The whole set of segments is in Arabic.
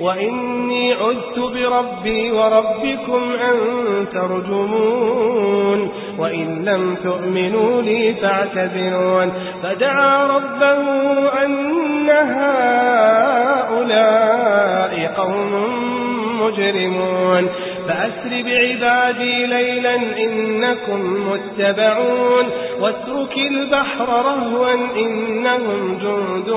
وإني عذت بربي وربكم أن ترجمون وإن لم تؤمنوا لي فاعتذرون فدعا ربه أن هؤلاء قوم مجرمون فأسر بعبادي ليلا إنكم متبعون واترك البحر رهوا إنهم جند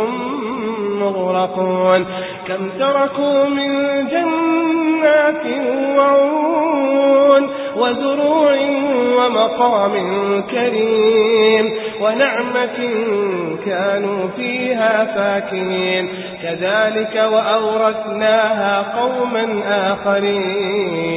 مغرقون كم تركوا من جنات وعون وزروع ومقام كريم ونعمة كانوا فيها فاكين كذلك وأورثناها قوما آخرين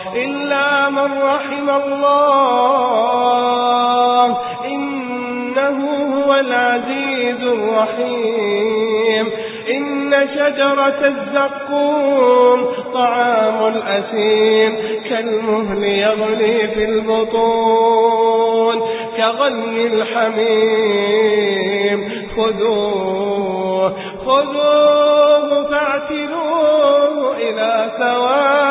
إلا من رحم الله. إنه هو العزيز الرحيم. إن شجرة الزقوم طعام الأسيم كالمهل يغلي في البطون. كغلي الحميم. خذوه خذوه فاعتلوه إلى سواء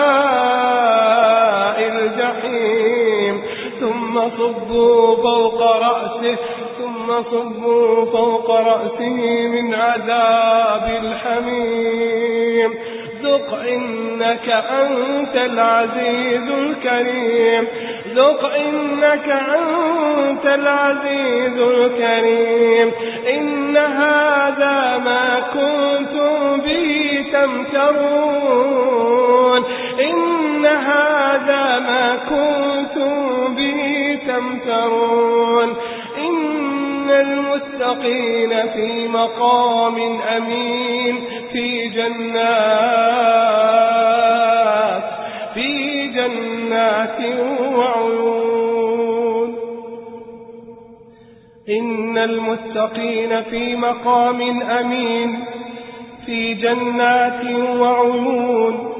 ثم صبوا فوق رأسه ثم صبوا فوق رأسه من عذاب الحميم. ذق إنك أنت العزيز الكريم. ذق إنك أنت العزيز الكريم. إن هذا ما كنتم به تمترون. إن هذا ما كنتم تمترون. إن المتقين في مقام أمين. في جنات في جنات وعيون. إن المتقين في مقام أمين. في جنات وعيون.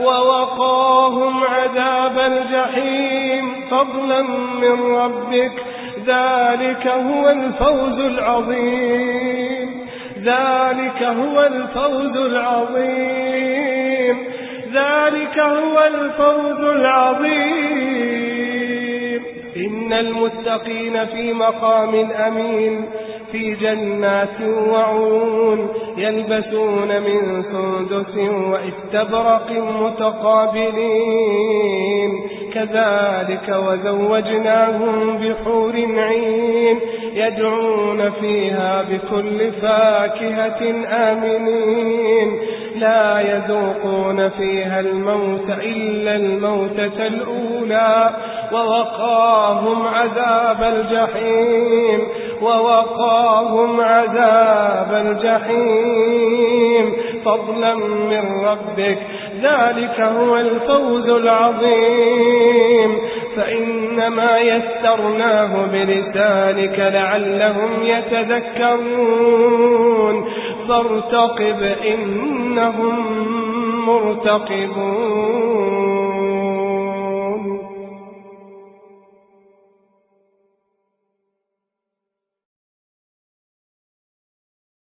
ووقاهم عذاب الجحيم. فضلا من ربك ذلك هو الفوز العظيم. ذلك هو الفوز العظيم. ذلك هو الفوز العظيم. إن المتقين في مقام أمين. في جنات وعون يلبسون من سندس وإستبرق متقابلين. كذلك وزوجناهم بحور عين يدعون فيها بكل فاكهة آمنين. لا يذوقون فيها الموت إلا الموتة الأولى ووقاهم عذاب الجحيم. ووقاهم عذاب الجحيم. فضلا من ربك ذلك هو الفوز العظيم. فإنما يسرناه بلسانك لعلهم يتذكرون. فارتقب إنهم مرتقبون.